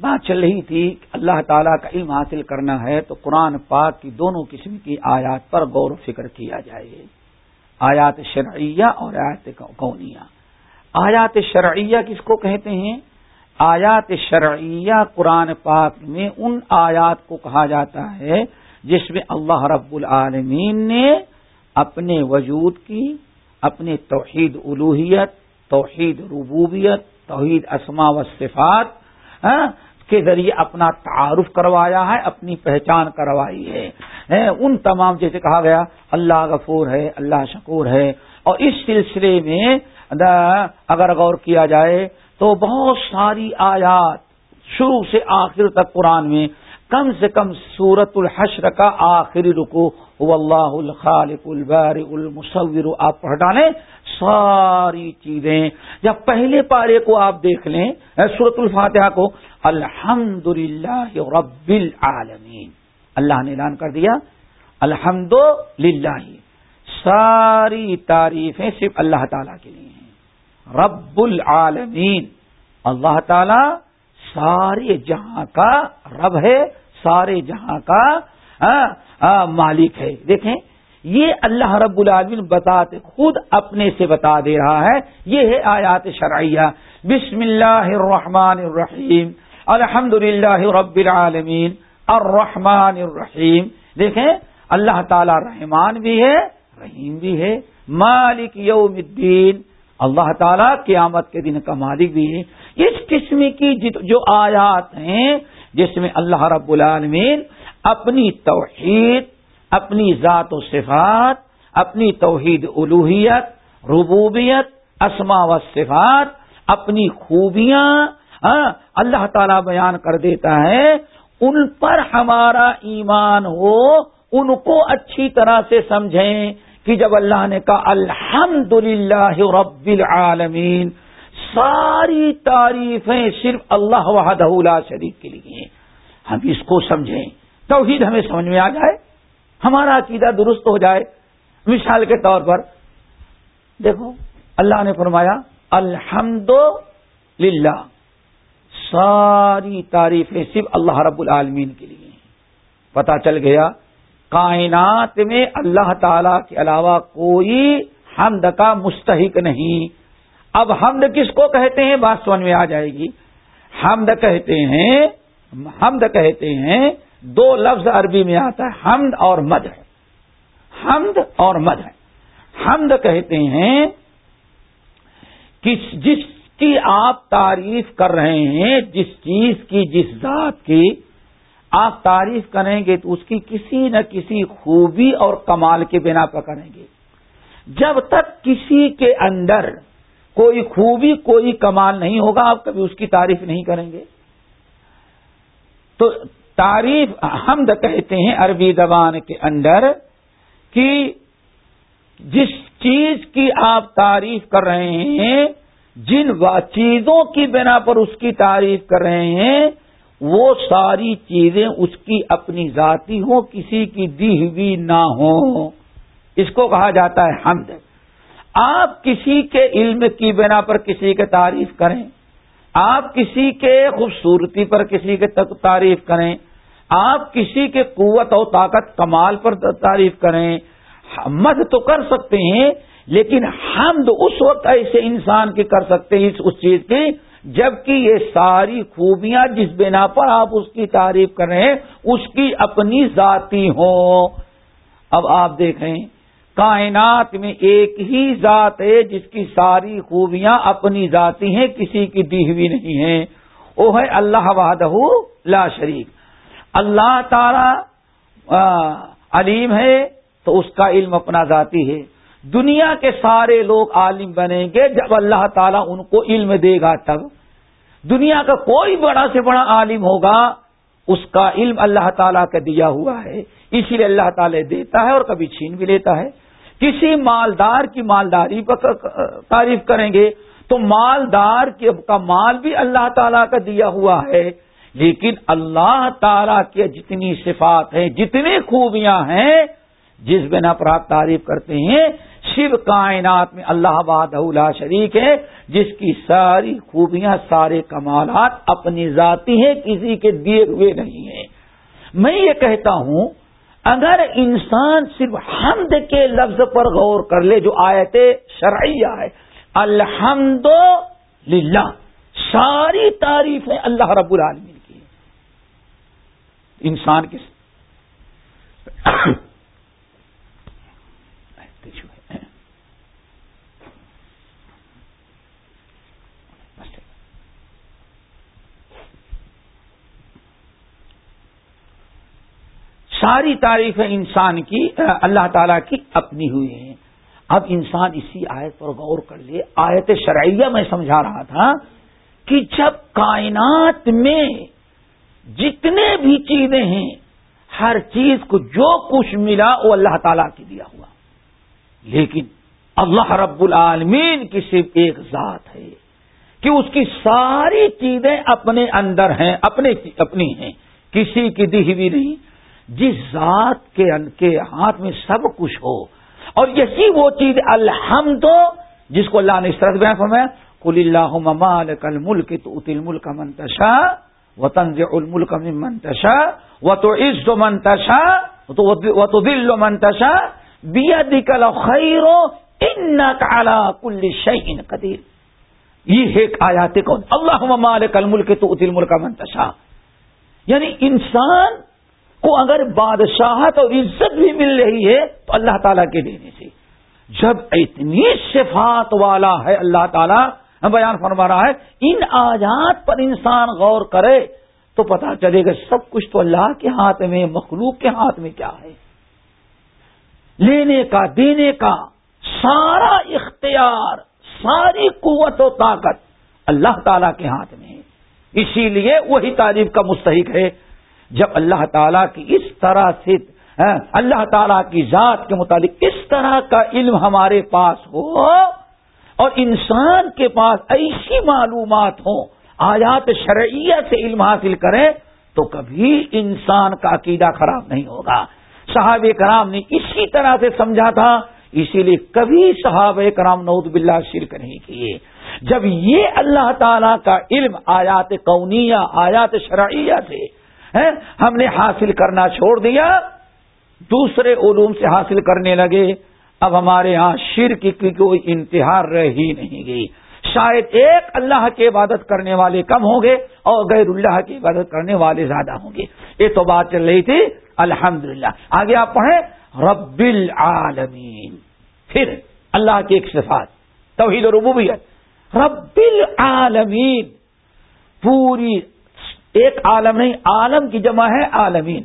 بات چل رہی تھی کہ اللہ تعالیٰ کا علم حاصل کرنا ہے تو قرآن پاک کی دونوں قسم کی آیات پر غور و فکر کیا جائے۔ آیات شرعیہ اور آیات کونیا آیات شرعیہ کس کو کہتے ہیں؟ آیات شرعیہ قرآن پاک میں ان آیات کو کہا جاتا ہے جس میں اللہ رب العالمین نے اپنے وجود کی، اپنے توحید الوحیت توحید ربوبیت، توحید اسما و صفات ہاں، کے ذریعے اپنا تعارف کروایا ہے، اپنی پہچان کروائی ہے۔ ان تمام جیسے کہا گیا، اللہ غفور ہے، اللہ شکور ہے۔ اور اس سلسلے میں اگر غور کیا جائے تو بہت ساری آیات شروع سے آخر تک قرآن میں کم سے کم سورت الحشر کا آخری رکو اللہ الخالق البار المصور، آپ پڑھ ڈالیں۔ ساری چیزیں۔ یا پہلے پارے کو آپ دیکھ لیں سورت الفاتحہ کو الحمد للہ رب العالمین۔ اللہ نے اعلان کر دیا الحمد للہ ساری تعریفیں صرف اللہ تعالی کے لیے ہیں۔ رب العالمین۔ اللہ تعالی سارے جہاں کا رب ہے، سارے جہاں کا ہاں، ہاں، مالک ہے۔ دیکھیں یہ اللہ رب العالمین بتاتے خود اپنے سے بتا دے رہا ہے۔ یہ ہے آیات شرعیہ۔ بسم اللہ الرحمن الرحیم۔ الحمد للہ رب العالمین۔ الرحمن الرحیم۔ دیکھیں، اللہ تعالی رحمان بھی ہے، رحیم بھی ہے۔ مالک یوم الدین۔ اللہ تعالیٰ قیامت کے دن کا مالک بھی ہے۔ اس قسم کی جو آیات ہیں، جس میں اللہ رب العالمین اپنی توحید اپنی ذات و صفات، اپنی توحید الوحیت ربوبیت اسما و صفات، اپنی خوبیاں ہاں، اللہ تعالیٰ بیان کر دیتا ہے، ان پر ہمارا ایمان ہو، ان کو اچھی طرح سے سمجھیں کہ جب اللہ نے کہا الحمد للہ رب العالمین، ساری تعریفیں صرف اللہ وحدہ لا شریف کے لیے ہم اس کو سمجھیں۔ توحید ہمیں سمجھ میں آ جائے۔ ہمارا عقیدہ درست ہو جائے۔ مثال کے طور پر دیکھو، اللہ نے فرمایا الحمد للہ ساری تعریفیں صرف اللہ رب العالمین کے لیے پتا چل گیا، کائنات میں اللہ تعالی کے علاوہ کوئی حمد کا مستحق نہیں۔ اب حمد کس کو کہتے ہیں؟ بات سمجھ میں آ جائے گی۔ حمد کہتے ہیں، حمد کہتے ہیں دو لفظ عربی میں آتا ہے، حمد اور مد ہے۔ حمد اور مد ہے۔ حمد کہتے ہیں جس کی آپ تعریف کر رہے ہیں، جس چیز کی، جس ذات کی آپ تعریف کریں گے تو اس کی کسی نہ کسی خوبی اور کمال کے بنا پر کریں گے۔ جب تک کسی کے اندر کوئی خوبی، کوئی کمال نہیں ہوگا، آپ کبھی اس کی تعریف نہیں کریں گے۔ تو تعریف حمد کہتے ہیں عربی زبان کے اندر کہ جس چیز کی آپ تعریف کر رہے ہیں، جن چیزوں کی بنا پر اس کی تعریف کر رہے ہیں، وہ ساری چیزیں اس کی اپنی ذاتی ہوں، کسی کی دی ہوئی نہ ہو اس کو کہا جاتا ہے حمد۔ آپ کسی کے علم کی بنا پر کسی کے تعریف کریں۔ آپ کسی کے خوبصورتی پر کسی کے تعریف کریں۔ آپ کسی کے قوت اور طاقت کمال پر تعریف کریں مد تو کر سکتے ہیں، لیکن حمد اس وقت ایسے انسان کی کر سکتے ہیں اس چیز کی جبکہ یہ ساری خوبیاں جس بنا پر آپ اس کی تعریف کر رہے ہیں، اس کی اپنی ذاتی ہوں۔ اب آپ دیکھیں کائنات میں ایک ہی ذات ہے جس کی ساری خوبیاں اپنی ذاتی ہیں، کسی کی دی ہوئی نہیں ہیں۔ وہ ہے اللہ وحدہ لا شریک۔ اللہ تعالی علیم ہے، تو اس کا علم اپنا ذاتی ہے۔ دنیا کے سارے لوگ عالم بنیں گے، جب اللہ تعالیٰ ان کو علم دے گا تب۔ دنیا کا کوئی بڑا سے بڑا عالم ہوگا، اس کا علم اللہ تعالیٰ کا دیا ہوا ہے۔ اسی لیے اللہ تعالیٰ دیتا ہے اور کبھی چھین بھی لیتا ہے۔ کسی مالدار کی مالداری پر تعریف کریں گے، تو مالدار کا مال بھی اللہ تعالیٰ کا دیا ہوا ہے۔ لیکن اللہ تعالیٰ کی جتنی صفات ہیں، جتنی خوبیاں ہیں، جس بنا پر آپ تعریف کرتے ہیں شیو کائنات میں اللہ باد شریک ہے، جس کی ساری خوبیاں، سارے کمالات اپنی ذاتی ہیں، کسی کے دیے ہوئے نہیں ہیں۔ میں یہ کہتا ہوں، اگر انسان صرف حمد کے لفظ پر غور کر لے، جو آیت شرعیہ ہے الحمد للہ ساری تعریفیں اللہ رب العالمین انسان کی ساری تعریفیں انسان کی اللہ تعالی کی اپنی ہوئی ہیں۔ اب انسان اسی آیت پر غور کر لے۔ آیت شرعیہ میں سمجھا رہا تھا کہ جب کائنات میں جتنے بھی چیزیں ہیں، ہر چیز کو جو کچھ ملا وہ اللہ تعالی کی دیا ہوا۔ لیکن اللہ رب العالمین کی صرف ایک ذات ہے کہ اس کی ساری چیزیں اپنے اندر ہیں، اپنے اپنی ہیں۔ کسی کی دی ہوئی نہیں، جس ذات کے کے ہاتھ میں سب کچھ ہو۔ اور یہی وہ چیز الحمد، جس کو اللہ نے اس طرح بیان فرمایا کل اللہ ممال کل ملک تو اتل ملک منتشا و تنز الملک منتشا و تو عز و منتشا و تو دل و منتشا بیا دکل خیر ان کالا کل شعین قدیر یہ ایک آیات کون؟ اللہ ممال کل ملک تو اتل ملک منتشا یعنی انسان کو اگر بادشاہت اور عزت بھی مل رہی ہے تو اللہ تعالیٰ کے دینے سے جب اتنی صفات والا ہے اللہ تعالیٰ بیان فرما رہا ہے، ان آجات پر انسان غور کرے تو پتا چلے گا سب کچھ تو اللہ کے ہاتھ میں، مخلوق کے ہاتھ میں کیا ہے۔ لینے کا، دینے کا سارا اختیار، ساری قوت و طاقت اللہ تعالی کے ہاتھ میں ہے۔ اسی لیے وہی تعریف کا مستحق ہے، جب اللہ تعالیٰ کی اس طرح سے ہاں، اللہ تعالیٰ کی ذات کے متعلق اس طرح کا علم ہمارے پاس ہو اور انسان کے پاس ایسی معلومات ہوں، آیات شرعیہ سے علم حاصل کریں تو کبھی انسان کا عقیدہ خراب نہیں ہوگا۔ صحاب کرام نے اسی طرح سے سمجھا تھا، اسی لیے کبھی صحاب کرام نعود باللہ شرک نہیں کیے۔ جب یہ اللہ تعالی کا علم آیات کونیا آیات شرعیہ سے ہم نے حاصل کرنا چھوڑ دیا، دوسرے علوم سے حاصل کرنے لگے۔ اب ہمارے ہاں شرک کی کوئی انتہار رہ ہی نہیں گئی۔ شاید ایک اللہ کی عبادت کرنے والے کم ہوں گے اور غیر اللہ کی عبادت کرنے والے زیادہ ہوں گے۔ یہ تو بات چل رہی تھی۔ الحمد آگے آپ پڑھیں۔ رب العالمین۔ پھر اللہ کی ایک صفات۔ توحید و ربوبیت۔ رب العالمین۔ پوری ایک عالم نہیں، عالم کی جمع ہے عالمین۔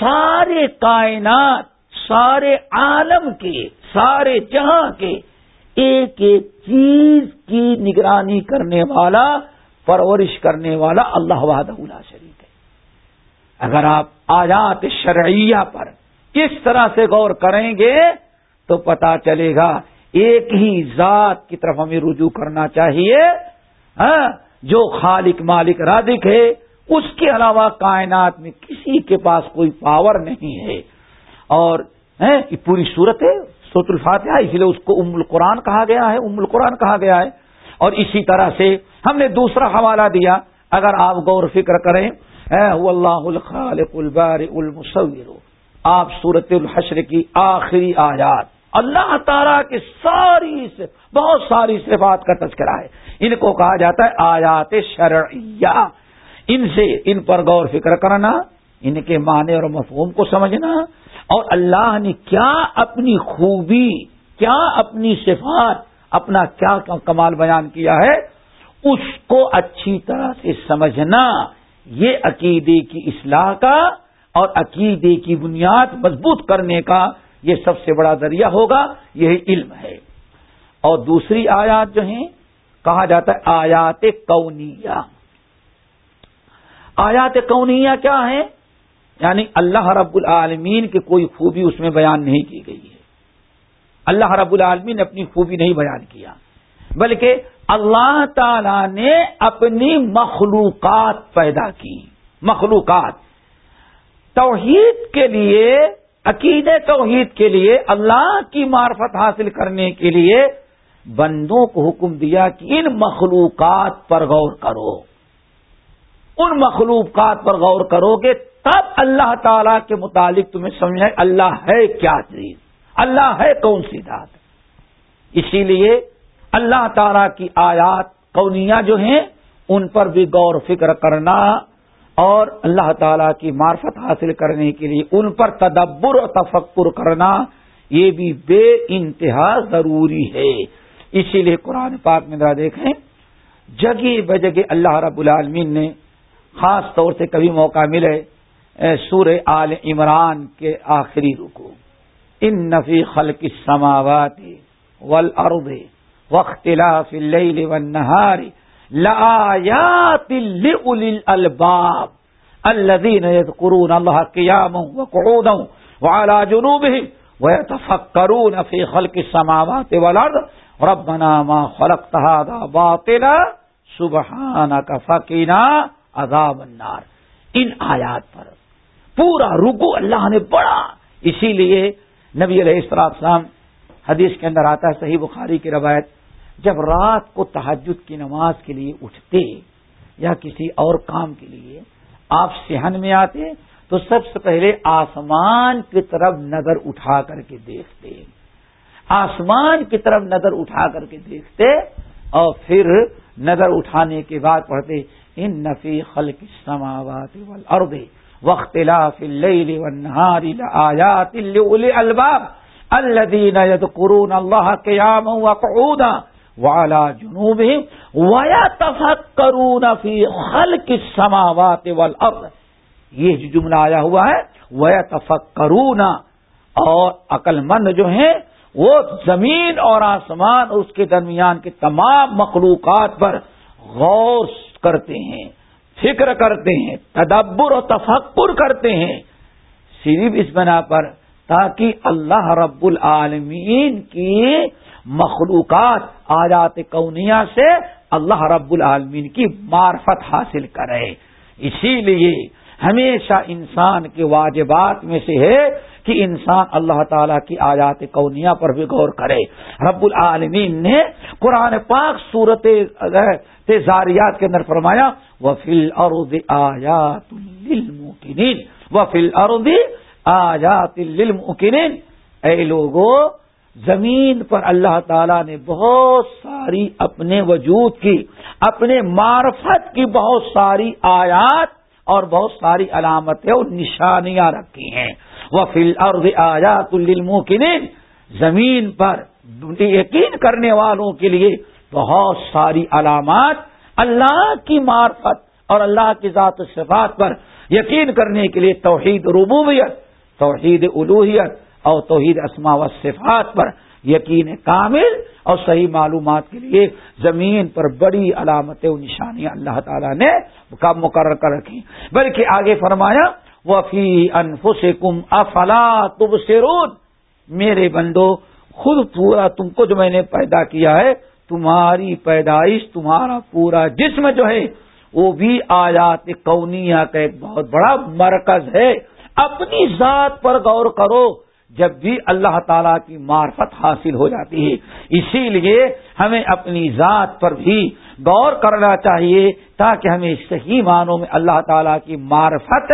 سارے کائنات۔ سارے عالم کے، سارے جہاں کے ایک ایک چیز کی نگرانی کرنے والا، پرورش کرنے والا اللہ وحدہ شریف ہے۔ اگر آپ آیات شرعیہ پر کس طرح سے غور کریں گے، تو پتا چلے گا ایک ہی ذات کی طرف ہمیں رجوع کرنا چاہیے ہاں جو خالق مالک رادک ہے، اس کے علاوہ کائنات میں کسی کے پاس کوئی پاور نہیں ہے۔ اور یہ پوری صورت ہے سوت الفاتحہ اس لیے اس کو ام القرآن کہا گیا ہے، ام القرآن کہا گیا ہے۔ اور اسی طرح سے ہم نے دوسرا حوالہ دیا، اگر آپ غور فکر کریں اللہ الخالق البار المصور۔ آپ صورت الحشر کی آخری آیات۔ اللہ تعالیٰ کی ساری سے بہت ساری صفات کا تذکرہ ہے۔ ان کو کہا جاتا ہے آیات شرعیہ۔ ان سے، ان پر غور فکر کرنا، ان کے معنی اور مفہوم کو سمجھنا اور اللہ نے کیا اپنی خوبی، کیا اپنی صفات، اپنا کیا کمال بیان کیا ہے؟ اس کو اچھی طرح سے سمجھنا، یہ عقیدے کی اصلاح کا اور عقیدے کی بنیاد مضبوط کرنے کا یہ سب سے بڑا ذریعہ ہوگا، یہی علم ہے۔ اور دوسری آیات جو ہیں، کہا جاتا ہے آیات کونیا آیات کونیا کیا ہے یعنی اللہ رب العالمین کی کوئی خوبی اس میں بیان نہیں کی گئی ہے۔ اللہ رب العالمین نے اپنی خوبی نہیں بیان کیا۔ بلکہ اللہ تعالی نے اپنی مخلوقات پیدا کی۔ مخلوقات۔ توحید کے لیے عقید توحید کے لیے، اللہ کی معرفت حاصل کرنے کے لیے بندوں کو حکم دیا کہ ان مخلوقات پر غور کرو۔ ان مخلوقات پر غور کرو گے تب اللہ تعالی کے متعلق تمہیں سمجھے اللہ ہے کیا چیز؟ اللہ ہے کون سی ذات؟ اسی لیے اللہ تعالی کی آیات کونیا جو ہیں، ان پر بھی غور فکر کرنا اور اللہ تعالی کی معرفت حاصل کرنے کے لیے ان پر تدبر و تفکر کرنا، یہ بھی بے انتہا ضروری ہے۔ اسی لیے قرآن پاک میں ذرا دیکھیں، جگہ بجگہ اللہ رب العالمین نے خاص طور سے کبھی موقع ملے سور آل عمران کے آخری رکو ان نفی خلق السماوات والارض واختلاف اللیل والنہار لآیات لأولی الالباب الذين يذكرون الله قياما وقعودا وعلى جنوبهم ويتفكرون في خلق السماوات والارض ربنا ما خلقت هذا باطلا سبحانك فقنا عذاب النار۔ ان آیات پر پورا رکو اللہ نے بڑا اسی لیے نبی علیہ السلام حدیث کے اندر آتا ہے، صحیح بخاری کی روایت، جب رات کو تحجد کی نماز کے لیے اٹھتے یا کسی اور کام کے لیے آپ سہن میں آتے، تو سب سے پہلے آسمان کی طرف نظر اٹھا کر کے دیکھتے۔ آسمان کی طرف نظر اٹھا کر کے دیکھتے اور پھر نظر اٹھانے کے بعد پڑھتے، ان نفی خلق السماوات والارض واختلاف اللیل والنہار لآیات لأولی الباب الذین یذکرون اللہ قیاما وقعودا وعلى جنوبهم ويتفکرون فی خلق السماوات والارض یہ جو جملہ آیا ہوا ہے ويتفکرون اور عقل مند جو ہیں، وہ زمین اور آسمان اس کے درمیان کے تمام مخلوقات پر غور کرتے ہیں۔ فکر کرتے ہیں، تدبر و تفکر کرتے ہیں، صرف اس بنا پر تاکہ اللہ رب العالمین کی مخلوقات، آیات کونیا سے اللہ رب العالمین کی معرفت حاصل کرے۔ اسی لیے ہمیشہ انسان کے واجبات میں سے ہے کہ انسان اللہ تعالیٰ کی آیات کونیا پر بھی غور کرے۔ رب العالمین نے قرآن پاک صورت زاریات کے اندر فرمایا وہ فل ارد آیات وہ فل ارد آیات اے لوگوں زمین پر اللہ تعالیٰ نے بہت ساری اپنے وجود کی، اپنے معرفت کی بہت ساری آیات اور بہت ساری علامتیں اور نشانیاں رکھی ہیں۔ وہ فل ارد آیات زمین پر یقین کرنے والوں کے لیے بہت ساری علامات اللہ کی معرفت اور اللہ کی ذات و صفات پر یقین کرنے کے لیے توحید ربوبیت، توحید الوحیت اور توحید اسما و صفات پر یقین کامل اور صحیح معلومات کے لیے زمین پر بڑی علامتیں نشانیاں اللہ تعالیٰ نے مقرر کر رکھی بلکہ آگے فرمایا وفی انفسکم افلا تب میرے بندو، خود پورا تم کو جو میں نے پیدا کیا ہے، تمہاری پیدائش، تمہارا پورا جسم جو ہے، وہ بھی آیات کونیا کا ایک بہت بڑا مرکز ہے۔ اپنی ذات پر غور کرو۔ جب بھی اللہ تعالیٰ کی معرفت حاصل ہو جاتی ہے، اسی لیے ہمیں اپنی ذات پر بھی غور کرنا چاہیے تاکہ ہمیں صحیح معنوں میں اللہ تعالیٰ کی معرفت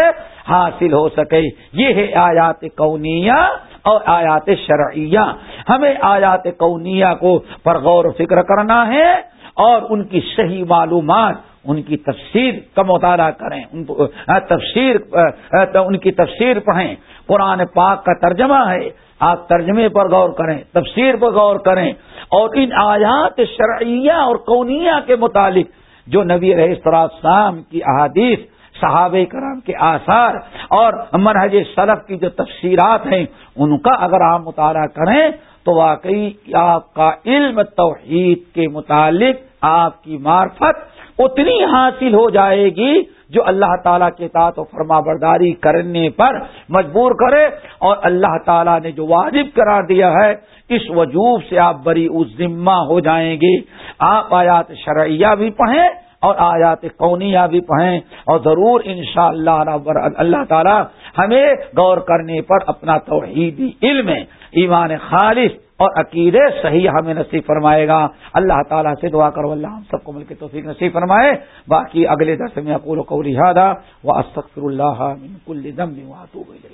حاصل ہو سکے۔ یہ ہے آیات کونیا اور آیات شرعیہ۔ ہمیں آیات کونیا کو پر غور و فکر کرنا ہے اور ان کی صحیح معلومات، ان کی تفسیر کا مطالعہ کریں، ان تفسیر ان کی تفسیر پڑھیں۔ قرآن پاک کا ترجمہ ہے، آپ ترجمے پر غور کریں، تفسیر پر غور کریں، اور ان آیات شرعیہ اور کونیا کے متعلق جو نبی رہے شام کی احادیث، صحابہ کرام کے آثار اور منہج سلف کی جو تفسیرات ہیں، ان کا اگر آپ مطالعہ کریں تو واقعی آپ کا علم توحید کے متعلق آپ کی معرفت اتنی حاصل ہو جائے گی جو اللہ تعالیٰ کے ساتھ و فرما برداری کرنے پر مجبور کرے اور اللہ تعالیٰ نے جو واجب قرار دیا ہے، اس وجوب سے آپ بری اس ذمہ ہو جائیں گے۔ آپ آیات شرعیہ بھی پڑھیں اور آیات قونیہ بھی پڑھیں اور ضرور انشاءاللہ اللہ اللہ تعالی ہمیں غور کرنے پر اپنا توحیدی علم، ایمان خالص اور عقیدے صحیح ہمیں نصیب فرمائے گا۔ اللہ تعالیٰ سے دعا کرو، اللہ ہم سب کو مل کے توفیق نصیب فرمائے۔ باقی اگلے درس میں اقول و قولی و استغفر اللہ من کل ذنب واتوب الیہ